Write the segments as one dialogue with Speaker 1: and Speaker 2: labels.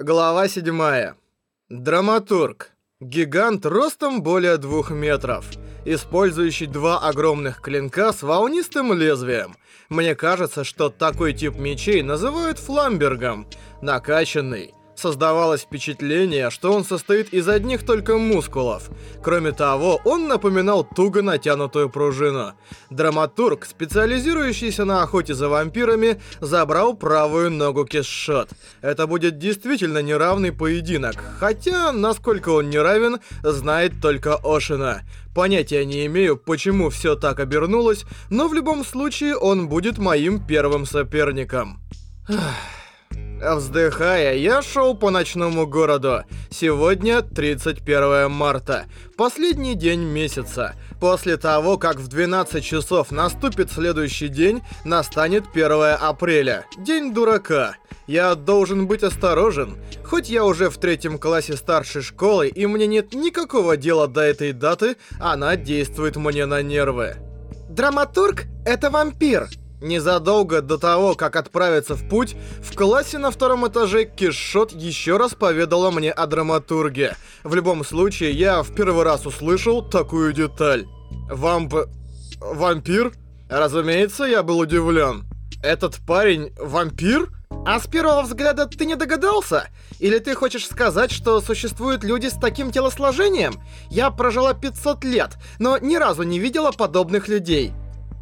Speaker 1: Глава 7. Драматург. Гигант ростом более двух метров, использующий два огромных клинка с волнистым лезвием. Мне кажется, что такой тип мечей называют фламбергом. Накачанный, Создавалось впечатление, что он состоит из одних только мускулов. Кроме того, он напоминал туго натянутую пружину. Драматург, специализирующийся на охоте за вампирами, забрал правую ногу Кесшот. Это будет действительно неравный поединок, хотя, насколько он неравен, знает только Ошина. Понятия не имею, почему все так обернулось, но в любом случае он будет моим первым соперником. Ах... Вздыхая, я шел по ночному городу. Сегодня 31 марта, последний день месяца. После того, как в 12 часов наступит следующий день, настанет 1 апреля, день дурака. Я должен быть осторожен. Хоть я уже в третьем классе старшей школы и мне нет никакого дела до этой даты, она действует мне на нервы. Драматург — это вампир. Незадолго до того, как отправиться в путь, в классе на втором этаже Кишот еще раз поведала мне о драматурге. В любом случае, я в первый раз услышал такую деталь. Вамп... вампир? Разумеется, я был удивлен. Этот парень вампир? А с первого взгляда ты не догадался? Или ты хочешь сказать, что существуют люди с таким телосложением? Я прожила 500 лет, но ни разу не видела подобных людей.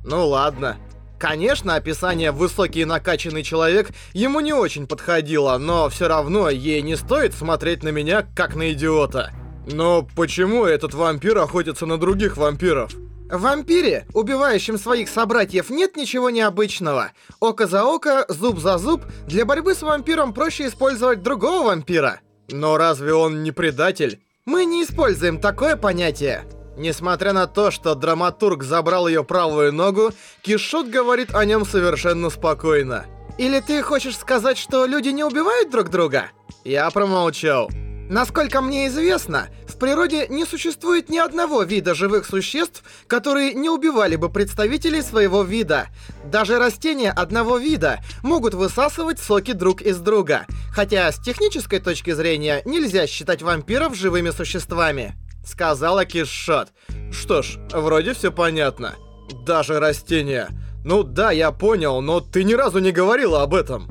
Speaker 1: Ну ладно. Конечно, описание «высокий и накачанный человек» ему не очень подходило, но все равно ей не стоит смотреть на меня как на идиота. Но почему этот вампир охотится на других вампиров? В вампире, убивающем своих собратьев, нет ничего необычного. Око за око, зуб за зуб. Для борьбы с вампиром проще использовать другого вампира. Но разве он не предатель? Мы не используем такое понятие. Несмотря на то, что драматург забрал ее правую ногу, Кишот говорит о нем совершенно спокойно. «Или ты хочешь сказать, что люди не убивают друг друга?» Я промолчал. Насколько мне известно, в природе не существует ни одного вида живых существ, которые не убивали бы представителей своего вида. Даже растения одного вида могут высасывать соки друг из друга, хотя с технической точки зрения нельзя считать вампиров живыми существами. Сказала Кишот. Что ж, вроде все понятно. Даже растения. Ну да, я понял, но ты ни разу не говорила об этом.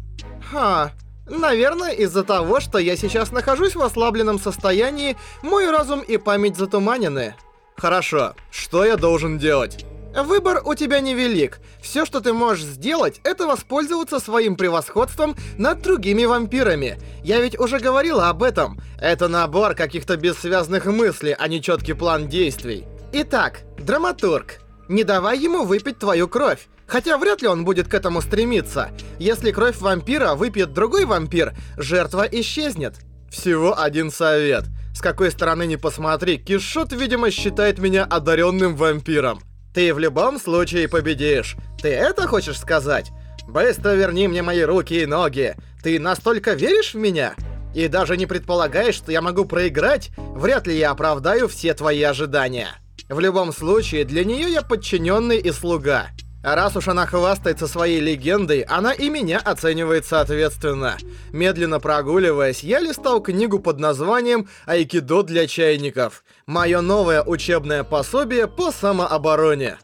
Speaker 1: Ха, наверное, из-за того, что я сейчас нахожусь в ослабленном состоянии, мой разум и память затуманены. Хорошо, что я должен делать? Выбор у тебя невелик. Все, что ты можешь сделать, это воспользоваться своим превосходством над другими вампирами. Я ведь уже говорила об этом. Это набор каких-то бессвязных мыслей, а не четкий план действий. Итак, драматург. Не давай ему выпить твою кровь. Хотя вряд ли он будет к этому стремиться. Если кровь вампира выпьет другой вампир, жертва исчезнет. Всего один совет. С какой стороны ни посмотри, Кишот, видимо, считает меня одаренным вампиром. Ты в любом случае победишь. Ты это хочешь сказать? Быстро верни мне мои руки и ноги. Ты настолько веришь в меня? И даже не предполагаешь, что я могу проиграть? Вряд ли я оправдаю все твои ожидания. В любом случае, для нее я подчиненный и слуга. А раз уж она хвастается своей легендой, она и меня оценивает соответственно. Медленно прогуливаясь, я листал книгу под названием «Айкидо для чайников». Мое новое учебное пособие по самообороне.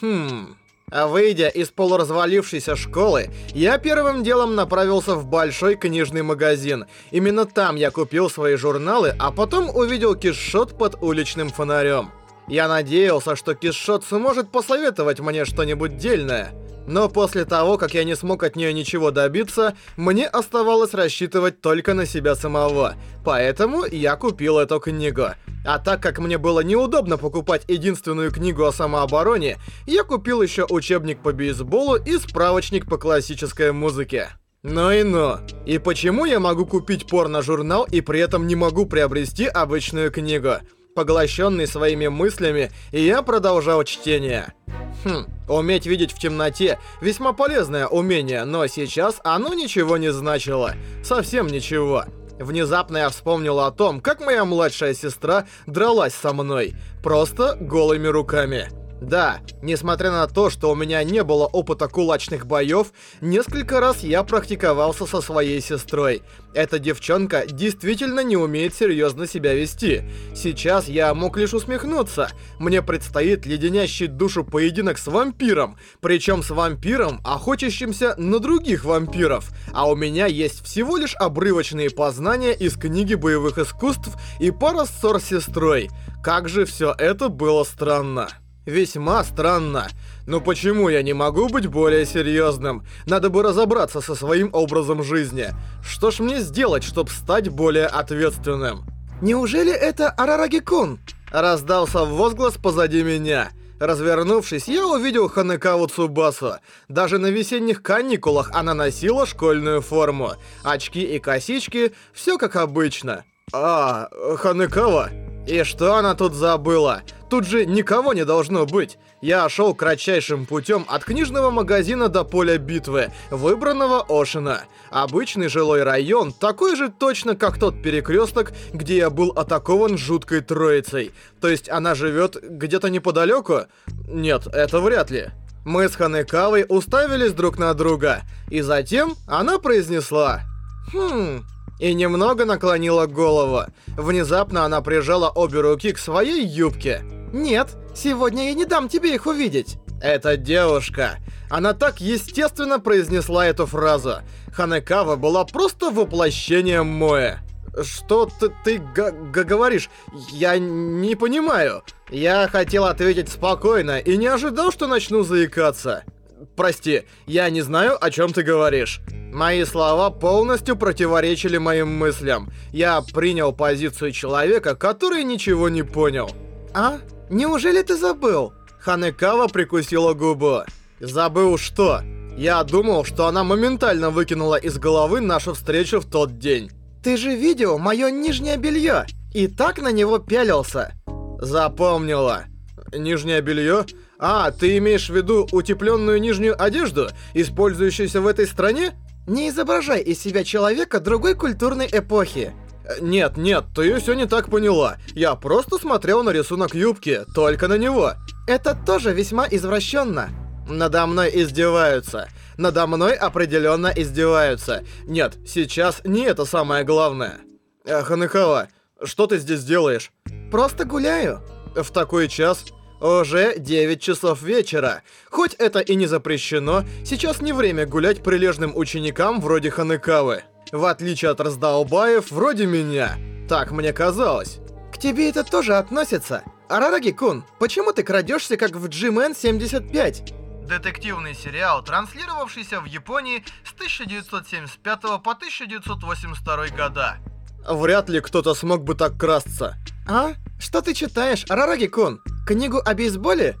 Speaker 1: Хм... А выйдя из полуразвалившейся школы, я первым делом направился в большой книжный магазин. Именно там я купил свои журналы, а потом увидел кишот под уличным фонарем. Я надеялся, что Кишот сможет посоветовать мне что-нибудь дельное. Но после того, как я не смог от нее ничего добиться, мне оставалось рассчитывать только на себя самого. Поэтому я купил эту книгу. А так как мне было неудобно покупать единственную книгу о самообороне, я купил еще учебник по бейсболу и справочник по классической музыке. Ну и ну. И почему я могу купить порно-журнал и при этом не могу приобрести обычную книгу? Поглощенный своими мыслями, я продолжал чтение. Хм, уметь видеть в темноте – весьма полезное умение, но сейчас оно ничего не значило. Совсем ничего. Внезапно я вспомнил о том, как моя младшая сестра дралась со мной. Просто голыми руками. Да, несмотря на то, что у меня не было опыта кулачных боев, несколько раз я практиковался со своей сестрой. Эта девчонка действительно не умеет серьезно себя вести. Сейчас я мог лишь усмехнуться. Мне предстоит леденящий душу поединок с вампиром, причем с вампиром, охотящимся на других вампиров. А у меня есть всего лишь обрывочные познания из книги боевых искусств и пара ссор с сестрой. Как же все это было странно. Весьма странно. Но почему я не могу быть более серьезным? Надо бы разобраться со своим образом жизни. Что ж мне сделать, чтобы стать более ответственным? Неужели это Арараги-кун? Раздался возглас позади меня. Развернувшись, я увидел Ханекаву Цубасу. Даже на весенних каникулах она носила школьную форму. Очки и косички, все как обычно. А, Ханекава? И что она тут забыла? Тут же никого не должно быть. Я шел кратчайшим путем от книжного магазина до поля битвы, выбранного Ошина. Обычный жилой район, такой же точно, как тот перекресток, где я был атакован жуткой троицей. То есть она живет где-то неподалеку? Нет, это вряд ли. Мы с Ханекавой уставились друг на друга, и затем она произнесла «Хм, и немного наклонила голову. Внезапно она прижала обе руки к своей юбке. «Нет, сегодня я не дам тебе их увидеть». «Это девушка». Она так естественно произнесла эту фразу. Ханекава была просто воплощением Моэ. Что ты, ты говоришь? Я не понимаю. Я хотел ответить спокойно и не ожидал, что начну заикаться. Прости, я не знаю, о чем ты говоришь. Мои слова полностью противоречили моим мыслям. Я принял позицию человека, который ничего не понял. А? Неужели ты забыл? Ханекава прикусила губу. Забыл что? Я думал, что она моментально выкинула из головы нашу встречу в тот день. Ты же видел мое нижнее белье и так на него пялился. Запомнила. Нижнее белье? А, ты имеешь в виду утепленную нижнюю одежду, использующуюся в этой стране? Не изображай из себя человека другой культурной эпохи. Нет, нет, ты все не так поняла. Я просто смотрел на рисунок юбки, только на него. Это тоже весьма извращенно. Надо мной издеваются. Надо мной определенно издеваются. Нет, сейчас не это самое главное. Ханекава, что ты здесь делаешь? Просто гуляю. В такой час уже 9 часов вечера. Хоть это и не запрещено, сейчас не время гулять прилежным ученикам вроде Ханекавы. В отличие от раздолбаев вроде меня. Так мне казалось. К тебе это тоже относится. Арараги-кун, почему ты крадешься как в G-Man 75? Детективный сериал, транслировавшийся в Японии с 1975 по 1982 года. Вряд ли кто-то смог бы так красться. А? Что ты читаешь, Арараги-кун? Книгу о бейсболе?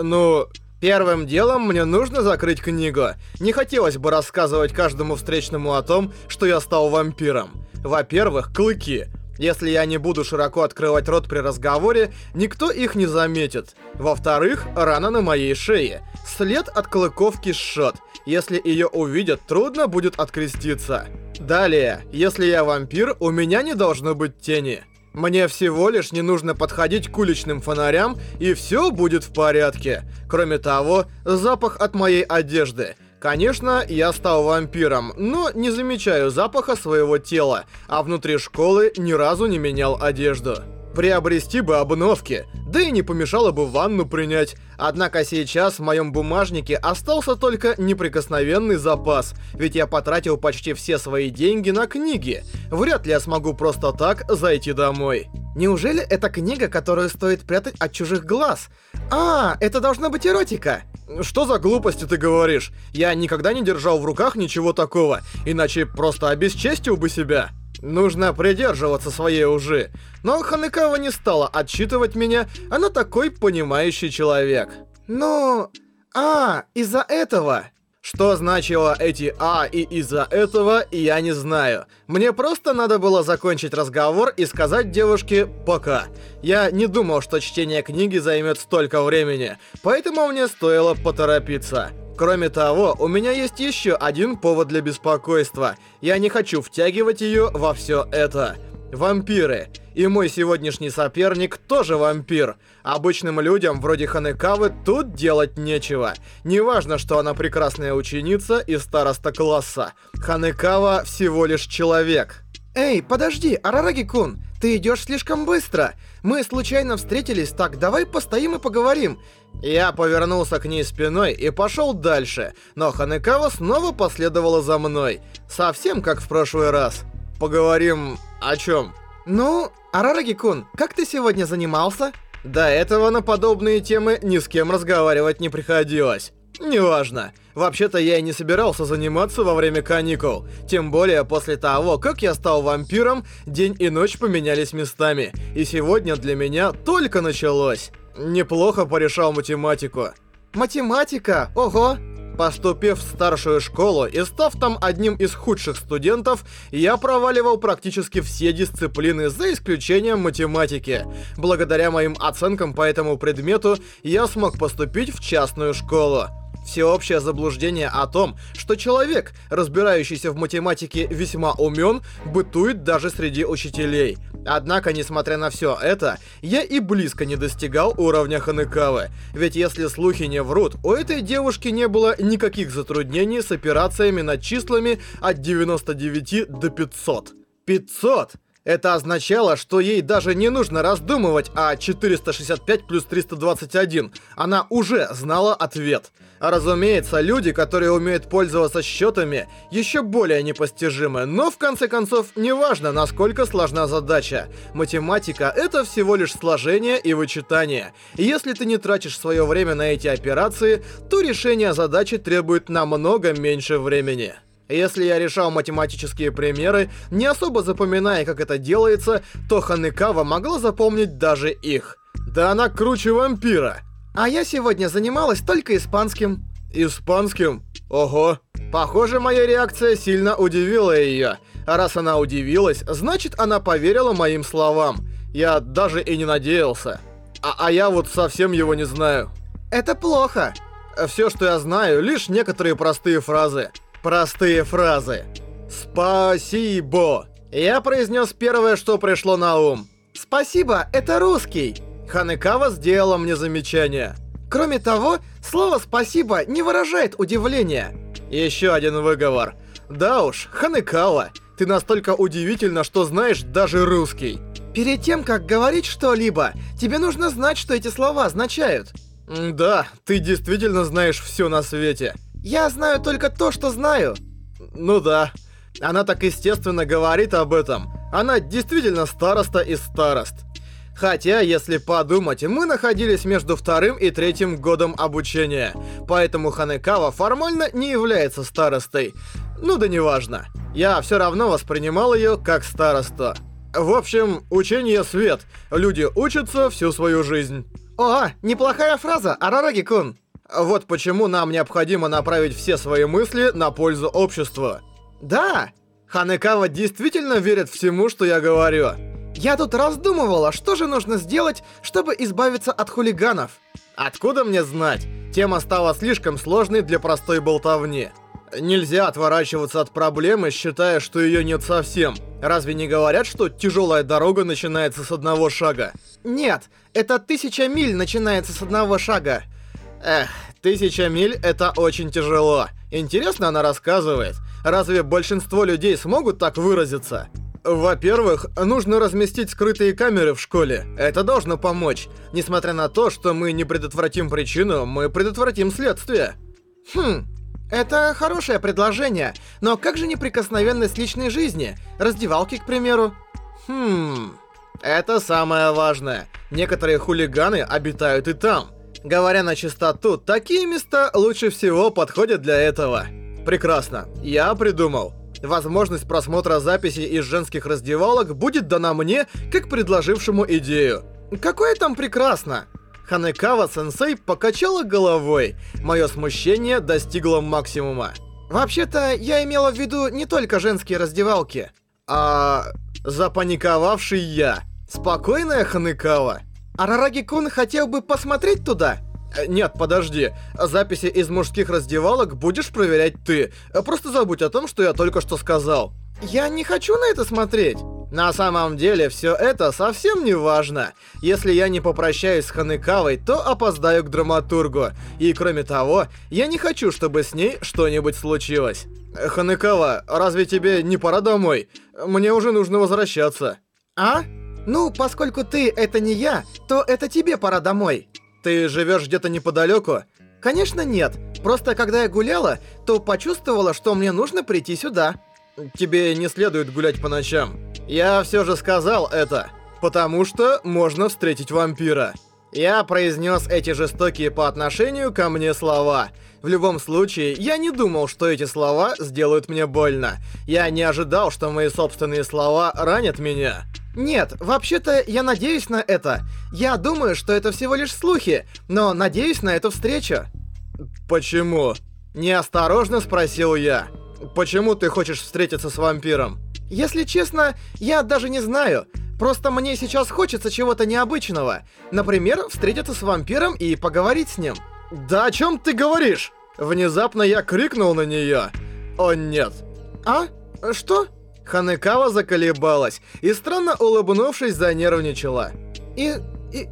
Speaker 1: Ну, первым делом мне нужно закрыть книгу. Не хотелось бы рассказывать каждому встречному о том, что я стал вампиром. Во-первых, клыки. Если я не буду широко открывать рот при разговоре, никто их не заметит. Во-вторых, рана на моей шее. След от клыков кишот. Если ее увидят, трудно будет откреститься. Далее, если я вампир, у меня не должно быть тени. Мне всего лишь не нужно подходить к уличным фонарям, и все будет в порядке. Кроме того, запах от моей одежды. Конечно, я стал вампиром, но не замечаю запаха своего тела, а внутри школы ни разу не менял одежду. Приобрести бы обновки, да и не помешало бы ванну принять. Однако сейчас в моем бумажнике остался только неприкосновенный запас, ведь я потратил почти все свои деньги на книги. Вряд ли я смогу просто так зайти домой. Неужели это книга, которую стоит прятать от чужих глаз? А, это должна быть эротика. Что за глупости ты говоришь? Я никогда не держал в руках ничего такого, иначе просто обесчестил бы себя. Нужно придерживаться своей ужи. Но Ханекава не стала отчитывать меня, она такой понимающий человек. Ну... А, из-за этого... Что значило эти «а» и «из-за этого» я не знаю. Мне просто надо было закончить разговор и сказать девушке «пока». Я не думал, что чтение книги займет столько времени, поэтому мне стоило поторопиться. Кроме того, у меня есть еще один повод для беспокойства. Я не хочу втягивать ее во все это. Вампиры. И мой сегодняшний соперник тоже вампир. Обычным людям, вроде Ханекавы, тут делать нечего. Неважно, что она прекрасная ученица и староста класса. Ханекава всего лишь человек.
Speaker 2: Эй, подожди, Арараги-кун, ты идешь слишком быстро. Мы случайно встретились, так давай постоим и поговорим.
Speaker 1: Я повернулся к ней спиной и пошел дальше, но Ханекава снова последовала за мной. Совсем как в прошлый раз. Поговорим о чем?
Speaker 2: Ну, Арараги-кун, как ты сегодня занимался?
Speaker 1: До этого на подобные темы ни с кем разговаривать не приходилось. Неважно. Вообще-то я и не собирался заниматься во время каникул. Тем более после того, как я стал вампиром, день и ночь поменялись местами. И сегодня для меня только началось. Неплохо порешал математику.
Speaker 2: Математика? Ого!
Speaker 1: Поступив в старшую школу и став там одним из худших студентов, я проваливал практически все дисциплины, за исключением математики. Благодаря моим оценкам по этому предмету, я смог поступить в частную школу. Всеобщее заблуждение о том, что человек, разбирающийся в математике, весьма умен, бытует даже среди учителей. Однако, несмотря на все это, я и близко не достигал уровня Ханекавы. Ведь если слухи не врут, у этой девушки не было никаких затруднений с операциями над числами от 99 до 500. 500! Это означало, что ей даже не нужно раздумывать о 465 плюс 321. Она уже знала ответ. А разумеется, люди, которые умеют пользоваться счетами, еще более непостижимы. Но в конце концов, неважно, насколько сложна задача. Математика — это всего лишь сложение и вычитание. Если ты не тратишь свое время на эти операции, то решение задачи требует намного меньше времени. Если я решал математические примеры, не особо запоминая, как это делается, то Ханекава могла запомнить даже их. Да она круче вампира.
Speaker 2: А я сегодня занималась только испанским.
Speaker 1: Испанским? Ого. Похоже, моя реакция сильно удивила ее. А раз она удивилась, значит она поверила моим словам. Я даже и не надеялся. А, а я вот совсем его не знаю.
Speaker 2: Это плохо.
Speaker 1: Все, что я знаю, лишь некоторые простые фразы. Простые фразы. Спасибо. Я произнес первое, что пришло на ум.
Speaker 2: Спасибо, это русский.
Speaker 1: Ханекава сделала мне замечание.
Speaker 2: Кроме того, слово «спасибо» не выражает удивления.
Speaker 1: Еще один выговор. Да уж, Ханекава, ты настолько удивительна, что знаешь даже русский.
Speaker 2: Перед тем, как говорить что-либо, тебе нужно знать, что эти слова означают.
Speaker 1: Да, ты действительно знаешь все на свете.
Speaker 2: Я знаю только то, что знаю.
Speaker 1: Ну да. Она так естественно говорит об этом. Она действительно староста из старост. Хотя, если подумать, мы находились между вторым и третьим годом обучения, поэтому Ханекава формально не является старостой. Ну да неважно. Я все равно воспринимал ее как староста. В общем, учение свет. Люди учатся всю свою жизнь.
Speaker 2: О, неплохая фраза, Арараги-кун.
Speaker 1: Вот почему нам необходимо направить все свои мысли на пользу общества.
Speaker 2: Да,
Speaker 1: Ханекава действительно верит всему, что я говорю.
Speaker 2: Я тут раздумывала, что же нужно сделать, чтобы избавиться от хулиганов.
Speaker 1: Откуда мне знать? Тема стала слишком сложной для простой болтовни. Нельзя отворачиваться от проблемы, считая, что ее нет совсем. Разве не говорят, что тяжелая дорога начинается с одного шага?
Speaker 2: Нет, это тысяча миль начинается с одного шага.
Speaker 1: Эх, тысяча миль — это очень тяжело. Интересно она рассказывает. Разве большинство людей смогут так выразиться? Во-первых, нужно разместить скрытые камеры в школе. Это должно помочь. Несмотря на то, что мы не предотвратим причину, мы предотвратим следствие.
Speaker 2: Хм, это хорошее предложение, но как же неприкосновенность личной жизни? Раздевалки, к примеру?
Speaker 1: Хм, это самое важное. Некоторые хулиганы обитают и там. Говоря на чистоту, такие места лучше всего подходят для этого. Прекрасно. Я придумал. Возможность просмотра записей из женских раздевалок будет дана мне, как предложившему идею. Какое там прекрасно! Ханекава-сенсей покачала головой. Мое смущение достигло максимума.
Speaker 2: Вообще-то, я имела в виду не только женские раздевалки.
Speaker 1: А... запаниковавший я. Спокойная Ханекава.
Speaker 2: Арараги-кун хотел бы посмотреть туда?
Speaker 1: Э, нет, подожди. Записи из мужских раздевалок будешь проверять ты. Просто забудь о том, что я только что сказал.
Speaker 2: Я не хочу на это смотреть.
Speaker 1: На самом деле, все это совсем не важно. Если я не попрощаюсь с Ханекавой, то опоздаю к драматургу. И кроме того, я не хочу, чтобы с ней что-нибудь случилось. Ханекава, разве тебе не пора домой? Мне уже нужно возвращаться.
Speaker 2: А? Ну, поскольку ты это не я, то это тебе пора домой.
Speaker 1: Ты живешь где-то неподалеку?
Speaker 2: Конечно нет. Просто когда я гуляла, то почувствовала, что мне нужно прийти сюда.
Speaker 1: Тебе не следует гулять по ночам. Я все же сказал это, потому что можно встретить вампира. Я произнес эти жестокие по отношению ко мне слова. В любом случае, я не думал, что эти слова сделают мне больно. Я не ожидал, что мои собственные слова ранят меня.
Speaker 2: Нет, вообще-то я надеюсь на это. Я думаю, что это всего лишь слухи, но надеюсь на эту встречу.
Speaker 1: Почему? Неосторожно спросил я. Почему ты хочешь встретиться с вампиром?
Speaker 2: Если честно, я даже не знаю. Просто мне сейчас хочется чего-то необычного. Например, встретиться с вампиром и поговорить с ним.
Speaker 1: Да о чем ты говоришь? Внезапно я крикнул на нее. О нет.
Speaker 2: А? Что?
Speaker 1: Ханекава заколебалась и, странно улыбнувшись, занервничала.
Speaker 2: И... и...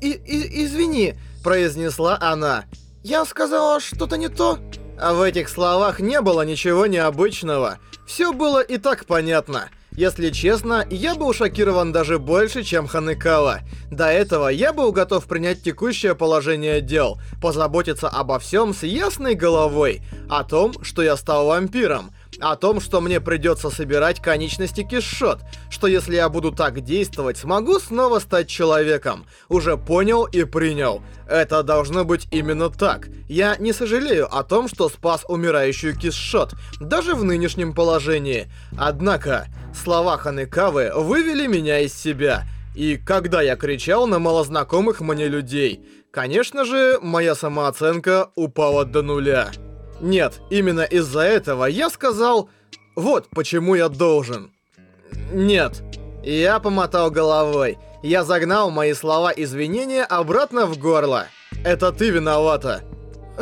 Speaker 2: и... и извини, произнесла она. Я сказала что-то не то.
Speaker 1: А в этих словах не было ничего необычного. Все было и так понятно. Если честно, я был шокирован даже больше, чем Ханекава. До этого я был готов принять текущее положение дел, позаботиться обо всем с ясной головой, о том, что я стал вампиром, о том, что мне придется собирать конечности кишот, что если я буду так действовать, смогу снова стать человеком. Уже понял и принял. Это должно быть именно так. Я не сожалею о том, что спас умирающую кишот, даже в нынешнем положении. Однако, слова Ханекавы вывели меня из себя. И когда я кричал на малознакомых мне людей, конечно же, моя самооценка упала до нуля. Нет, именно из-за этого я сказал, вот почему я должен. Нет. Я помотал головой. Я загнал мои слова извинения обратно в горло. Это ты виновата.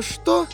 Speaker 2: Что?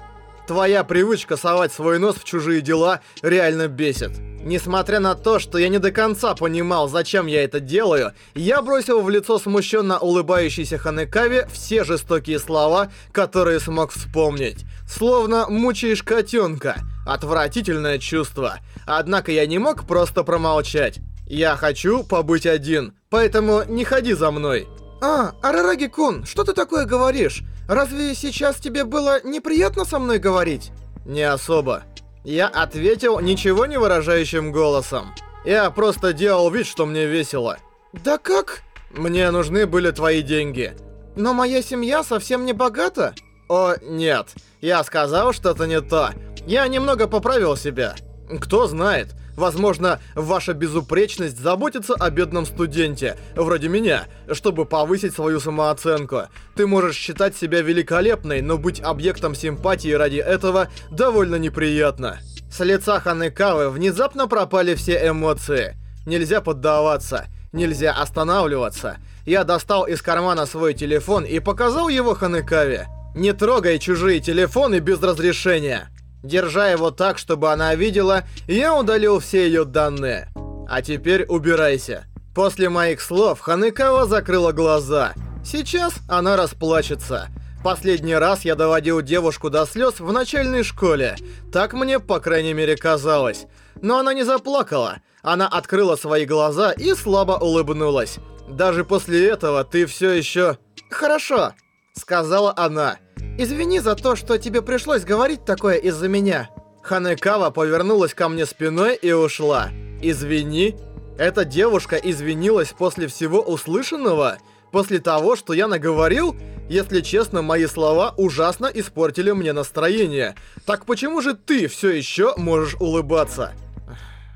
Speaker 1: Твоя привычка совать свой нос в чужие дела реально бесит. Несмотря на то, что я не до конца понимал, зачем я это делаю, я бросил в лицо смущенно улыбающейся Ханекаве все жестокие слова, которые смог вспомнить. Словно мучаешь котенка. Отвратительное чувство. Однако я не мог просто промолчать. Я хочу побыть один, поэтому не ходи за мной.
Speaker 2: А, Арараги-кун, что ты такое говоришь? Разве сейчас тебе было неприятно со мной говорить?
Speaker 1: Не особо. Я ответил ничего не выражающим голосом. Я просто делал вид, что мне весело.
Speaker 2: Да как?
Speaker 1: Мне нужны были твои деньги.
Speaker 2: Но моя семья совсем не богата.
Speaker 1: О, нет. Я сказал что-то не то. Я немного поправил себя. Кто знает, возможно, ваша безупречность заботится о бедном студенте, вроде меня, чтобы повысить свою самооценку. Ты можешь считать себя великолепной, но быть объектом симпатии ради этого довольно неприятно. С лица Ханекавы внезапно пропали все эмоции. Нельзя поддаваться, нельзя останавливаться. Я достал из кармана свой телефон и показал его Ханекаве. Не трогай чужие телефоны без разрешения. Держа его так, чтобы она видела, я удалил все ее данные. А теперь убирайся. После моих слов Ханекава закрыла глаза. Сейчас она расплачется. Последний раз я доводил девушку до слез в начальной школе. Так мне, по крайней мере, казалось. Но она не заплакала. Она открыла свои глаза и слабо улыбнулась. Даже после этого ты все еще...
Speaker 2: Хорошо, сказала она. Извини за то, что тебе пришлось говорить такое из-за меня.
Speaker 1: Ханекава повернулась ко мне спиной и ушла. Извини? Эта девушка извинилась после всего услышанного? После того, что я наговорил? Если честно, мои слова ужасно испортили мне настроение. Так почему же ты все еще можешь улыбаться?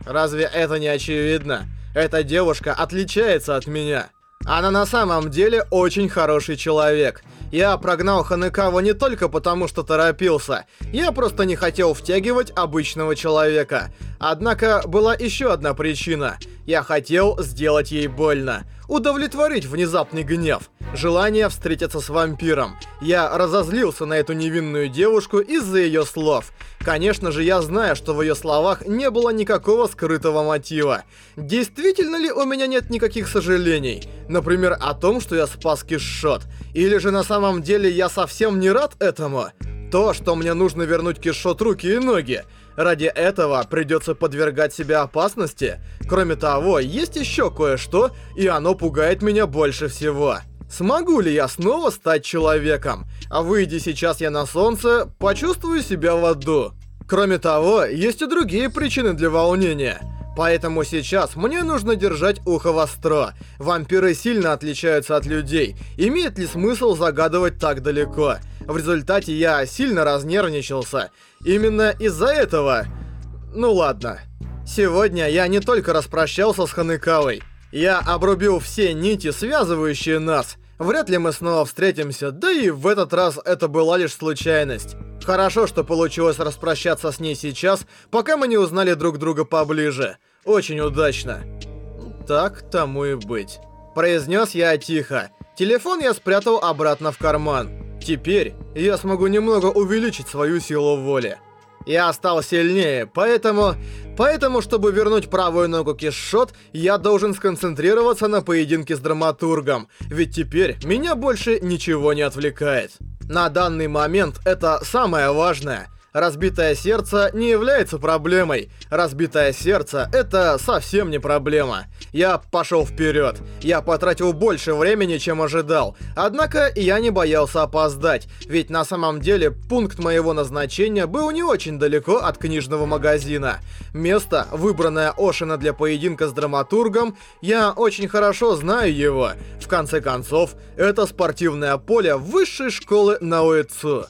Speaker 1: Разве это не очевидно? Эта девушка отличается от меня. Она на самом деле очень хороший человек. Я прогнал Ханекаву не только потому, что торопился. Я просто не хотел втягивать обычного человека. Однако была еще одна причина. Я хотел сделать ей больно. Удовлетворить внезапный гнев. Желание встретиться с вампиром. Я разозлился на эту невинную девушку из-за ее слов. Конечно же, я знаю, что в ее словах не было никакого скрытого мотива. Действительно ли у меня нет никаких сожалений? Например, о том, что я спас Кишот? Или же на самом деле я совсем не рад этому? То, что мне нужно вернуть Кишот руки и ноги. Ради этого придется подвергать себя опасности. Кроме того, есть еще кое-что, и оно пугает меня больше всего. Смогу ли я снова стать человеком? А выйди сейчас я на солнце, почувствую себя в аду. Кроме того, есть и другие причины для волнения. Поэтому сейчас мне нужно держать ухо востро. Вампиры сильно отличаются от людей. Имеет ли смысл загадывать так далеко? В результате я сильно разнервничался. Именно из-за этого... Ну ладно. Сегодня я не только распрощался с Ханыкавой. Я обрубил все нити, связывающие нас. Вряд ли мы снова встретимся, да и в этот раз это была лишь случайность. Хорошо, что получилось распрощаться с ней сейчас, пока мы не узнали друг друга поближе. Очень удачно. Так тому и быть. Произнес я тихо. Телефон я спрятал обратно в карман. Теперь я смогу немного увеличить свою силу воли. Я стал сильнее, поэтому... Поэтому, чтобы вернуть правую ногу Кишот, я должен сконцентрироваться на поединке с драматургом, ведь теперь меня больше ничего не отвлекает. На данный момент это самое важное — Разбитое сердце не является проблемой. Разбитое сердце — это совсем не проблема. Я пошел вперед. Я потратил больше времени, чем ожидал. Однако я не боялся опоздать, ведь на самом деле пункт моего назначения был не очень далеко от книжного магазина. Место, выбранное Ошина для поединка с драматургом, я очень хорошо знаю его. В конце концов, это спортивное поле высшей школы Науэцу.